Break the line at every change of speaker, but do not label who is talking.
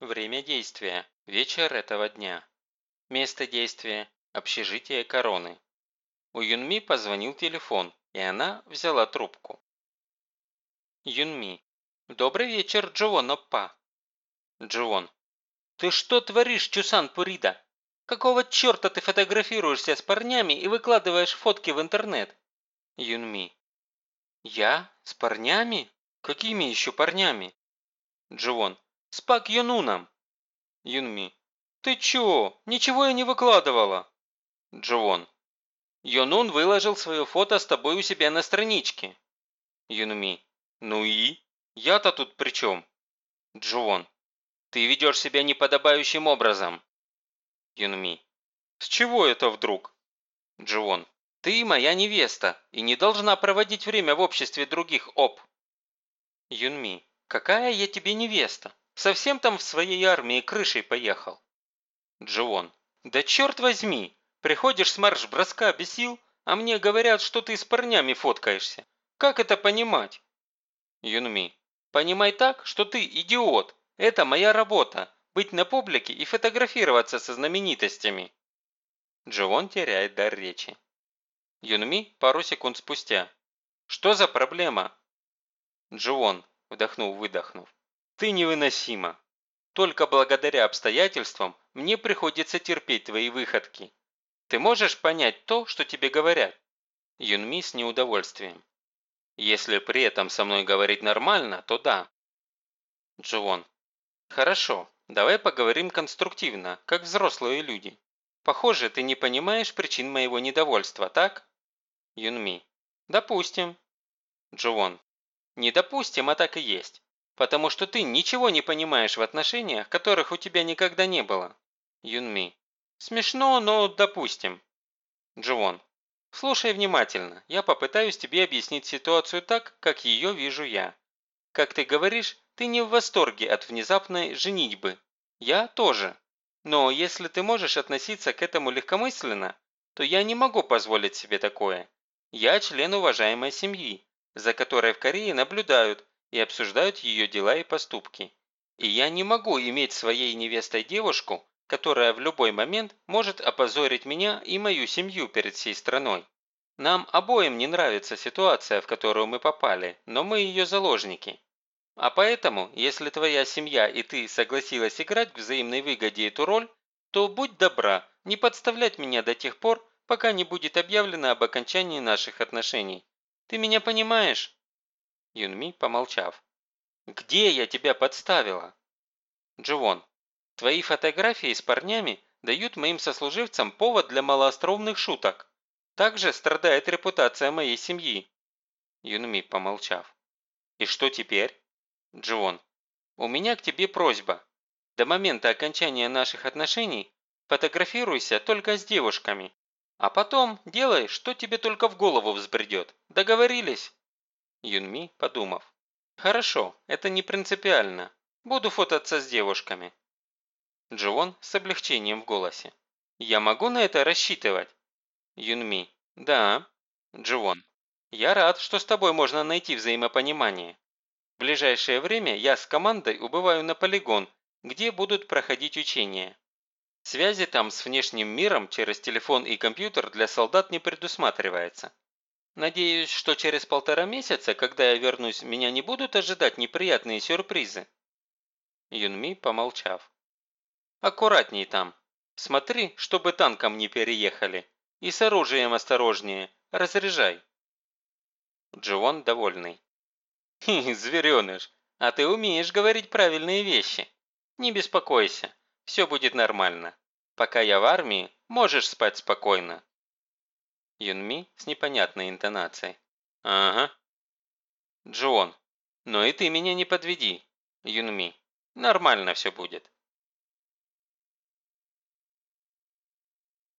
Время действия – вечер этого дня. Место действия – общежитие короны. У Юнми позвонил телефон, и она взяла трубку. Юнми. Добрый вечер, Джоон Оппа. Джоон. Ты что творишь, Чусан Пурида? Какого черта ты фотографируешься с парнями и выкладываешь фотки в интернет? Юнми. Я? С парнями? Какими еще парнями? Джоон. С Пак Юнуном. Юнми. Ты чё? Ничего я не выкладывала. Джоон. Йонун выложил свое фото с тобой у себя на страничке. Юнми. Ну и? Я-то тут при чем? Джоон. Ты ведешь себя неподобающим образом. Юнми. С чего это вдруг? Джоон. Ты моя невеста и не должна проводить время в обществе других об. Юнми. Какая я тебе невеста? Совсем там в своей армии крышей поехал. Джоон. Да черт возьми, Приходишь с марш-броска без сил, а мне говорят, что ты с парнями фоткаешься. Как это понимать? Юнми. Понимай так, что ты идиот. Это моя работа. Быть на публике и фотографироваться со знаменитостями. Джоон теряет дар речи. Юнми пару секунд спустя. Что за проблема? Джоон, вдохнув-выдохнув. Ты невыносима. Только благодаря обстоятельствам мне приходится терпеть твои выходки. Ты можешь понять то, что тебе говорят?» Юнми с неудовольствием. «Если при этом со мной говорить нормально, то да». Джоон. «Хорошо, давай поговорим конструктивно, как взрослые люди. Похоже, ты не понимаешь причин моего недовольства, так?» Юнми. «Допустим». Джоон. «Не допустим, а так и есть. Потому что ты ничего не понимаешь в отношениях, которых у тебя никогда не было». Юнми. Смешно, но допустим. Дживон. Слушай внимательно. Я попытаюсь тебе объяснить ситуацию так, как ее вижу я. Как ты говоришь, ты не в восторге от внезапной женитьбы. Я тоже. Но если ты можешь относиться к этому легкомысленно, то я не могу позволить себе такое. Я член уважаемой семьи, за которой в Корее наблюдают и обсуждают ее дела и поступки. И я не могу иметь своей невестой девушку, которая в любой момент может опозорить меня и мою семью перед всей страной. Нам обоим не нравится ситуация, в которую мы попали, но мы ее заложники. А поэтому, если твоя семья и ты согласилась играть в взаимной выгоде эту роль, то будь добра, не подставлять меня до тех пор, пока не будет объявлено об окончании наших отношений. Ты меня понимаешь?» Юнми, помолчав. «Где я тебя подставила?» Дживон, Твои фотографии с парнями дают моим сослуживцам повод для малоостровных шуток. Также страдает репутация моей семьи. Юнми, помолчав. И что теперь? Джон. У меня к тебе просьба. До момента окончания наших отношений фотографируйся только с девушками. А потом делай, что тебе только в голову взбредет. Договорились? Юнми, подумав. Хорошо, это не принципиально. Буду фототься с девушками. Дживон с облегчением в голосе. «Я могу на это рассчитывать?» Юнми. «Да». Дживон. «Я рад, что с тобой можно найти взаимопонимание. В ближайшее время я с командой убываю на полигон, где будут проходить учения. Связи там с внешним миром через телефон и компьютер для солдат не предусматривается. Надеюсь, что через полтора месяца, когда я вернусь, меня не будут ожидать неприятные сюрпризы». Юнми, помолчав. Аккуратней там. Смотри, чтобы танком не переехали. И с оружием осторожнее. Разряжай. Дживон довольный. Хи, звереныш, а ты умеешь говорить правильные вещи. Не беспокойся, все будет нормально. Пока я в армии, можешь спать спокойно. Юнми с непонятной интонацией. Ага. Джон, но и ты меня не подведи. Юнми, нормально все будет.